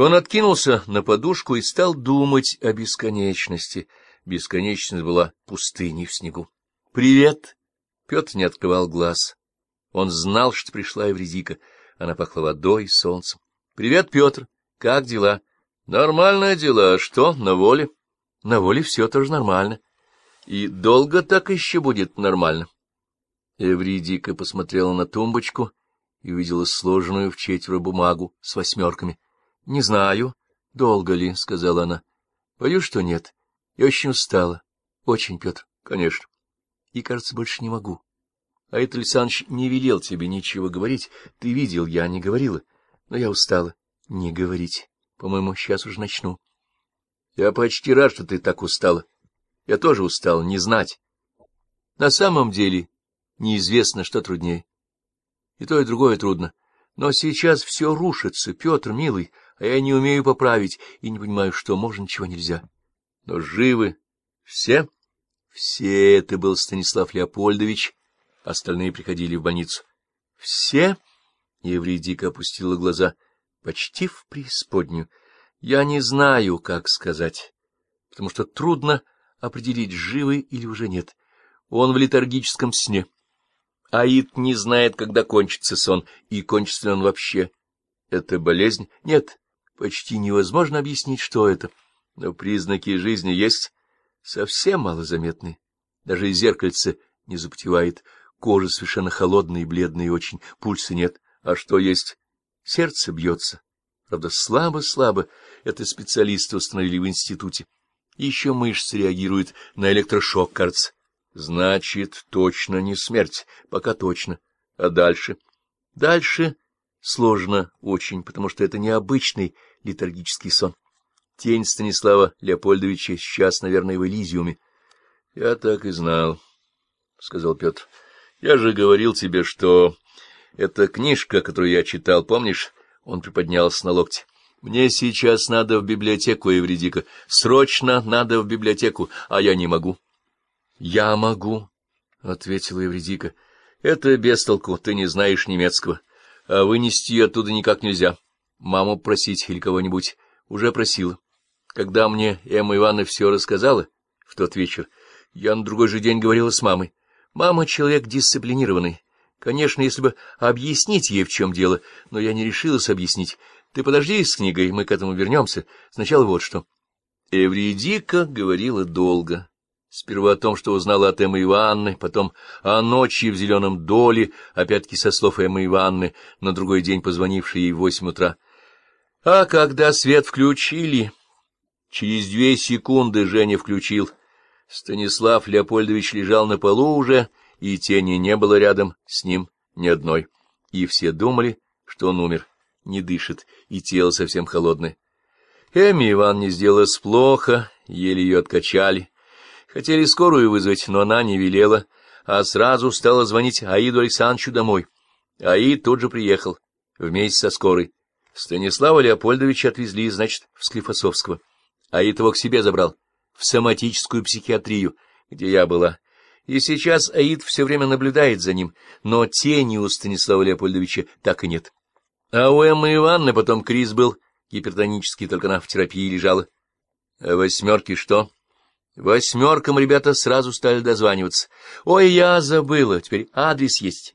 Он откинулся на подушку и стал думать о бесконечности. Бесконечность была пустыней в снегу. — Привет! Петр не открывал глаз. Он знал, что пришла Евредика. Она пахла водой и солнцем. — Привет, Петр! Как дела? — Нормальные дела. А что, на воле? — На воле все тоже нормально. — И долго так еще будет нормально? Эвридика посмотрела на тумбочку и увидела сложенную в четверо бумагу с восьмерками. — Не знаю, долго ли, — сказала она. — Боюсь, что нет. Я очень устала. Очень, Петр, конечно. И, кажется, больше не могу. А это Александрович не велел тебе ничего говорить. Ты видел, я не говорила. Но я устала. Не говорить. По-моему, сейчас уже начну. Я почти рад, что ты так устала. Я тоже устал, не знать. На самом деле неизвестно, что труднее. И то, и другое трудно. Но сейчас все рушится, Петр, милый, а я не умею поправить и не понимаю, что можно, чего нельзя. Но живы все? Все это был Станислав Леопольдович, остальные приходили в больницу. Все? Евредика опустила глаза, почти в преисподнюю. Я не знаю, как сказать, потому что трудно определить, живы или уже нет. Он в летаргическом сне. Аид не знает, когда кончится сон, и кончится он вообще. Это болезнь? Нет, почти невозможно объяснить, что это. Но признаки жизни есть совсем малозаметные. Даже зеркальце не запотевает, кожа совершенно холодная и бледная очень, пульса нет. А что есть? Сердце бьется. Правда, слабо-слабо, это специалисты установили в институте. Еще мышцы реагируют на электрошок, кажется. Значит, точно не смерть, пока точно. А дальше? Дальше сложно очень, потому что это необычный летаргический сон. Тень Станислава Леопольдовича сейчас, наверное, в Элизиуме. — Я так и знал, — сказал Петр. — Я же говорил тебе, что эта книжка, которую я читал, помнишь? Он приподнялся на локте. — Мне сейчас надо в библиотеку, Евредика. Срочно надо в библиотеку, а я не могу. —— Я могу, — ответила Евредика. — Это без толку, ты не знаешь немецкого. А вынести ее оттуда никак нельзя. Маму просить или кого-нибудь. Уже просила. Когда мне Эмма Ивановна все рассказала в тот вечер, я на другой же день говорила с мамой. Мама — человек дисциплинированный. Конечно, если бы объяснить ей, в чем дело, но я не решилась объяснить. Ты подожди с книгой, мы к этому вернемся. Сначала вот что. Эвредика говорила долго. Сперва о том, что узнала от Эммы Ивановны, потом о ночи в зеленом доле, опять-таки со слов Эммы Ивановны, на другой день позвонившей ей в восемь утра. А когда свет включили... Через две секунды Женя включил. Станислав Леопольдович лежал на полу уже, и тени не было рядом с ним ни одной. И все думали, что он умер, не дышит, и тело совсем холодное. Эмме Ивановне сделалось плохо, еле ее откачали. Хотели скорую вызвать, но она не велела, а сразу стала звонить Аиду Александровичу домой. Аид тут же приехал, вместе со скорой. Станислава Леопольдовича отвезли, значит, в Склифосовского. Аид его к себе забрал, в соматическую психиатрию, где я была. И сейчас Аид все время наблюдает за ним, но тени у Станислава Леопольдовича так и нет. А у Эммы Ивановны потом криз был, гипертонический, только она в терапии лежала. А восьмерки что? Восьмеркам ребята сразу стали дозваниваться. Ой, я забыла, теперь адрес есть.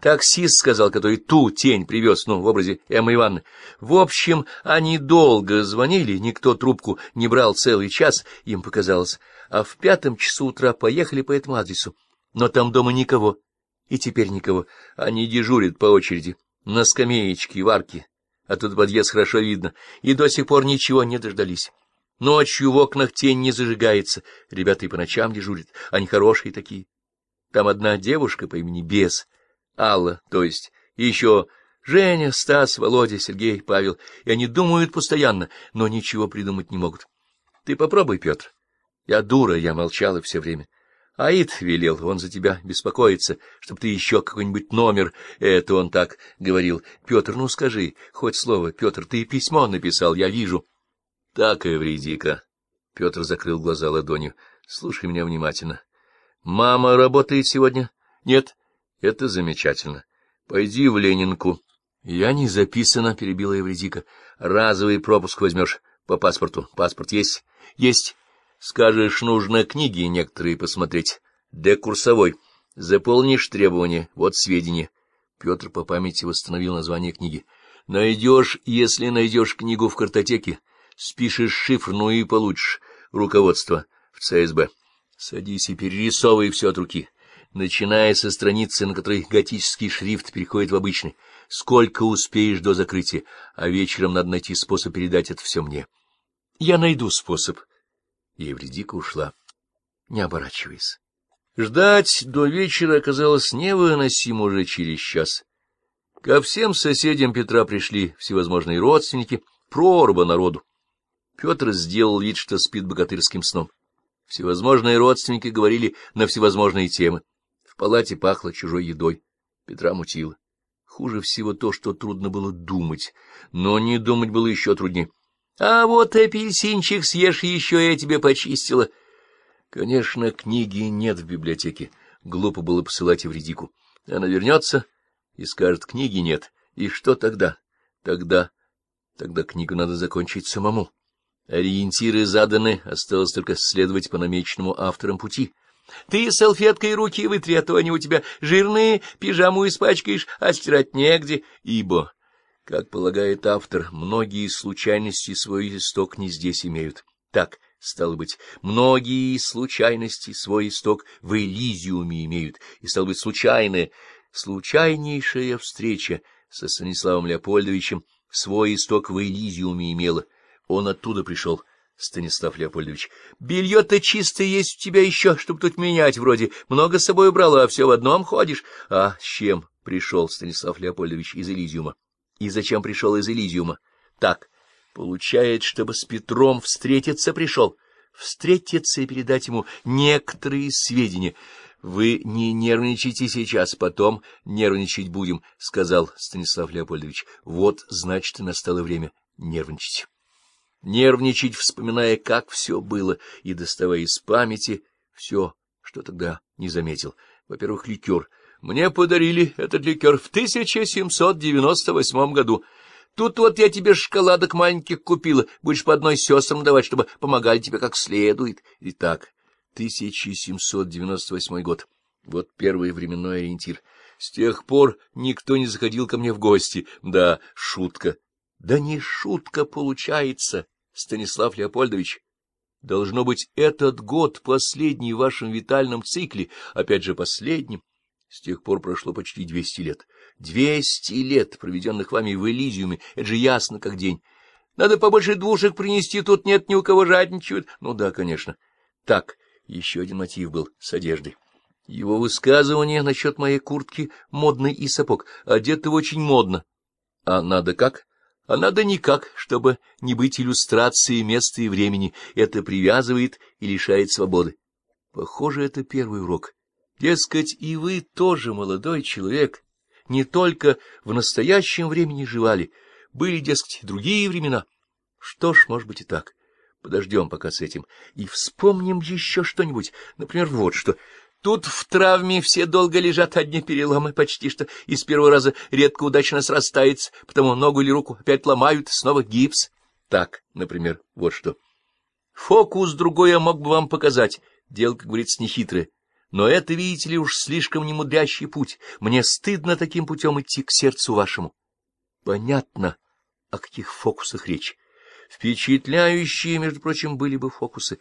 Таксист сказал, который ту тень привез, ну, в образе Эммы Ивановны. В общем, они долго звонили, никто трубку не брал целый час, им показалось. А в пятом часу утра поехали по этому адресу. Но там дома никого. И теперь никого. Они дежурят по очереди. На скамеечке, в арке. А тут подъезд хорошо видно. И до сих пор ничего не дождались. Ночью в окнах тень не зажигается. Ребята и по ночам дежурят. Они хорошие такие. Там одна девушка по имени Бес, Алла, то есть, и еще Женя, Стас, Володя, Сергей, Павел. И они думают постоянно, но ничего придумать не могут. Ты попробуй, Петр. Я дура, я молчала все время. Аид велел, он за тебя беспокоится, чтобы ты еще какой-нибудь номер, это он так говорил. Петр, ну скажи, хоть слово, Петр, ты письмо написал, я вижу. — Так, Эвридика. Петр закрыл глаза ладонью. — Слушай меня внимательно. — Мама работает сегодня? — Нет. — Это замечательно. Пойди в Ленинку. — Я не записана, — перебила Евредика. — Разовый пропуск возьмешь по паспорту. Паспорт есть? — Есть. Скажешь, нужно книги некоторые посмотреть. Д. Курсовой. Заполнишь требования. Вот сведения. Петр по памяти восстановил название книги. Найдешь, если найдешь книгу в картотеке, спишешь шифр, ну и получишь руководство в ЦСБ. Садись и перерисовывай все от руки, начиная со страницы, на которой готический шрифт переходит в обычный. Сколько успеешь до закрытия, а вечером надо найти способ передать это все мне. Я найду способ. И Евредика ушла, не оборачиваясь. Ждать до вечера оказалось невыносимо уже через час. Ко всем соседям Петра пришли всевозможные родственники, прорва народу. Петр сделал вид, что спит богатырским сном. Всевозможные родственники говорили на всевозможные темы. В палате пахло чужой едой. Петра мутило. Хуже всего то, что трудно было думать, но не думать было еще труднее. — А вот апельсинчик съешь, еще я тебе почистила. Конечно, книги нет в библиотеке. Глупо было посылать Евредику. Она вернется и скажет, книги нет. И что тогда? Тогда... Тогда книгу надо закончить самому. Ориентиры заданы, осталось только следовать по намеченному авторам пути. Ты салфеткой руки вытри, а то они у тебя жирные, пижаму испачкаешь, а стирать негде, ибо, как полагает автор, многие случайности свой исток не здесь имеют. Так, стало быть, многие случайности свой исток в Элизиуме имеют, и, стало быть, случайная, случайнейшая встреча со Станиславом Леопольдовичем свой исток в Элизиуме имела. Он оттуда пришел, Станислав Леопольдович. Белье-то чистое есть у тебя еще, чтобы тут менять вроде. Много с собой убрала, а все в одном ходишь. А с чем пришел Станислав Леопольдович из Элизиума? И зачем пришел из Элизиума? Так, получается, чтобы с Петром встретиться пришел. Встретиться и передать ему некоторые сведения. Вы не нервничайте сейчас, потом нервничать будем, — сказал Станислав Леопольдович. Вот, значит, настало время нервничать нервничать, вспоминая, как все было, и доставая из памяти все, что тогда не заметил. Во-первых, ликер. Мне подарили этот ликер в 1798 году. Тут вот я тебе шоколадок маленьких купила, будешь по одной сестрам давать, чтобы помогали тебе как следует. Итак, 1798 год. Вот первый временной ориентир. С тех пор никто не заходил ко мне в гости. Да, шутка. Да не шутка получается. Станислав Леопольдович, должно быть, этот год последний в вашем витальном цикле, опять же последним. С тех пор прошло почти двести лет. Двести лет, проведенных вами в Элизиуме, это же ясно как день. Надо побольше двушек принести, тут нет ни у кого жадничают. Ну да, конечно. Так, еще один мотив был с одеждой. Его высказывание насчет моей куртки модный и сапог. Одеты очень модно. А надо как? А надо никак, чтобы не быть иллюстрацией места и времени. Это привязывает и лишает свободы. Похоже, это первый урок. Дескать, и вы тоже молодой человек. Не только в настоящем времени живали. Были, дескать, другие времена. Что ж, может быть и так. Подождем пока с этим. И вспомним еще что-нибудь. Например, вот что. Тут в травме все долго лежат одни переломы, почти что из первого раза редко удачно срастается, потому ногу или руку опять ломают, снова гипс. Так, например, вот что. Фокус другой я мог бы вам показать, дело, как говорится, нехитрое. Но это, видите ли, уж слишком немудрящий путь. Мне стыдно таким путем идти к сердцу вашему. Понятно, о каких фокусах речь. Впечатляющие, между прочим, были бы фокусы.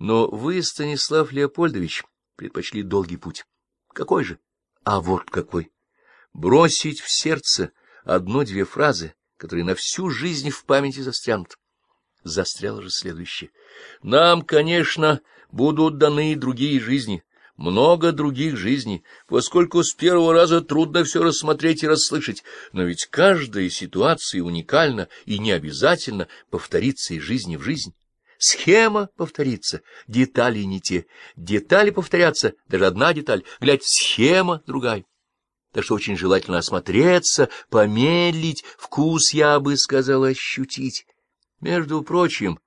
Но вы, Станислав Леопольдович, предпочли долгий путь. Какой же? А вот какой! Бросить в сердце одну-две фразы, которые на всю жизнь в памяти застрянут. Застряло же следующее. Нам, конечно, будут даны другие жизни, много других жизней, поскольку с первого раза трудно все рассмотреть и расслышать, но ведь каждая ситуация уникальна и не обязательно повторится из жизни в жизнь. Схема повторится, детали не те. Детали повторятся, даже одна деталь, глядь, схема другая. Так что очень желательно осмотреться, помедлить, вкус, я бы сказал, ощутить. Между прочим,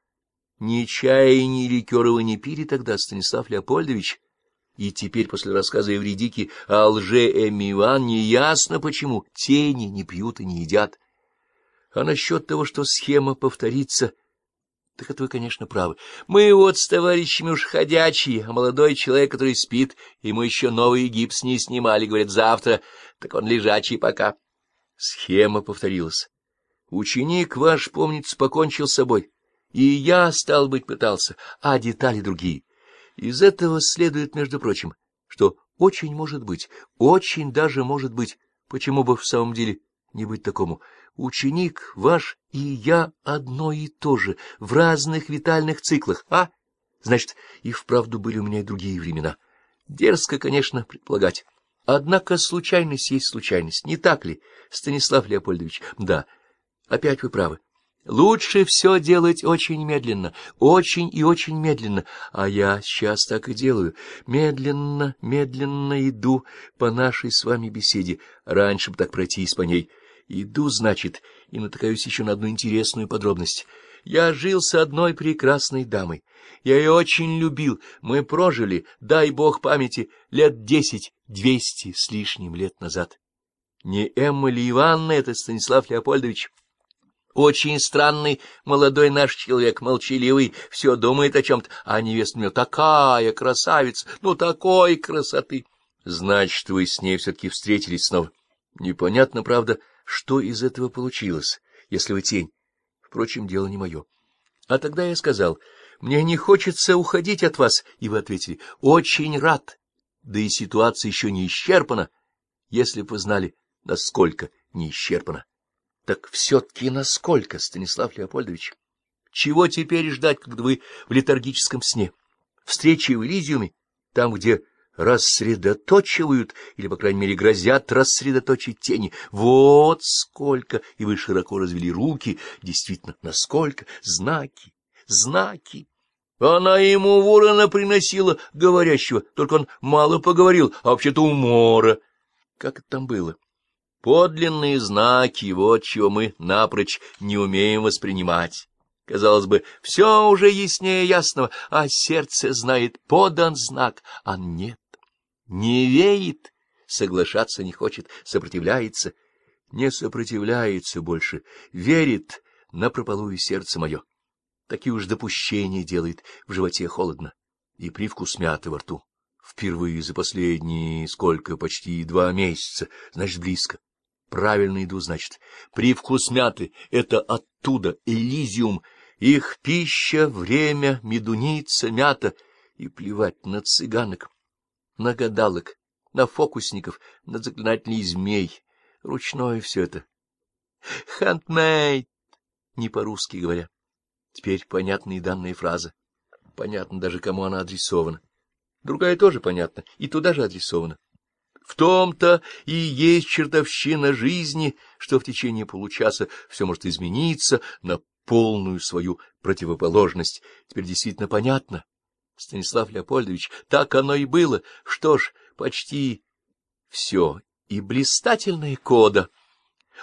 ни чая, ни ликера вы не пили тогда, Станислав Леопольдович. И теперь, после рассказа Евредики о лже Эмми Иван, неясно почему тени не пьют и не едят. А насчет того, что схема повторится, так это вы, конечно, правы. Мы вот с товарищами уж ходячие, а молодой человек, который спит, ему еще новый гипс не снимали, говорят, завтра, так он лежачий пока. Схема повторилась. Ученик ваш, помнится, покончил с собой. И я, стал быть, пытался, а детали другие. Из этого следует, между прочим, что очень может быть, очень даже может быть, почему бы в самом деле не быть такому. Ученик ваш и я одно и то же, в разных витальных циклах, а? Значит, и вправду были у меня и другие времена. Дерзко, конечно, предполагать. Однако случайность есть случайность, не так ли, Станислав Леопольдович? Да, опять вы правы. Лучше все делать очень медленно, очень и очень медленно, а я сейчас так и делаю. Медленно, медленно иду по нашей с вами беседе. Раньше бы так пройтись по ней. Иду, значит, и натыкаюсь еще на одну интересную подробность. Я жил с одной прекрасной дамой. Я ее очень любил. Мы прожили, дай бог памяти, лет десять, двести с лишним лет назад. Не Эмма ли Ивановна это, Станислав Леопольдович? Очень странный молодой наш человек, молчаливый, все думает о чем-то, а невеста у него такая красавица, ну такой красоты. Значит, вы с ней все-таки встретились снова. Непонятно, правда, что из этого получилось, если вы тень. Впрочем, дело не мое. А тогда я сказал, мне не хочется уходить от вас, и вы ответили, очень рад. Да и ситуация еще не исчерпана, если бы вы знали, насколько не исчерпана. Так все-таки насколько, Станислав Леопольдович? Чего теперь ждать, когда вы в летаргическом сне? Встречи в Элизиуме, там, где рассредоточивают, или, по крайней мере, грозят рассредоточить тени. Вот сколько! И вы широко развели руки. Действительно, насколько? Знаки, знаки. Она ему ворона приносила говорящего, только он мало поговорил, а вообще-то умора. Как это там было? Подлинные знаки, вот чего мы напрочь не умеем воспринимать. Казалось бы, все уже яснее ясного, а сердце знает, подан знак, а нет, не верит, соглашаться не хочет, сопротивляется, не сопротивляется больше, верит на прополую сердце мое. Такие уж допущения делает, в животе холодно, и привкус мяты во рту. Впервые за последние сколько, почти два месяца, значит, близко. Правильно иду, значит. Привкус мяты — это оттуда, Элизиум. Их пища, время, медуница, мята. И плевать на цыганок, на гадалок, на фокусников, на заклинателей змей. Ручное все это. Хандмейд, не по-русски говоря. Теперь понятны и данная фраза. Понятно даже, кому она адресована. Другая тоже понятна, и туда же адресована. В том-то и есть чертовщина жизни, что в течение получаса все может измениться на полную свою противоположность. Теперь действительно понятно. Станислав Леопольдович, так оно и было. Что ж, почти все. И блистательная кода.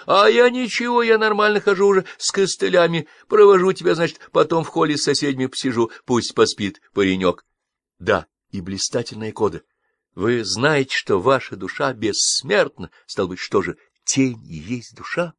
А я ничего, я нормально хожу уже с костылями. Провожу тебя, значит, потом в холле с соседями посижу. Пусть поспит паренек. Да, и блистательная кода. Вы знаете, что ваша душа бессмертна, стал быть, что же, тень и есть душа?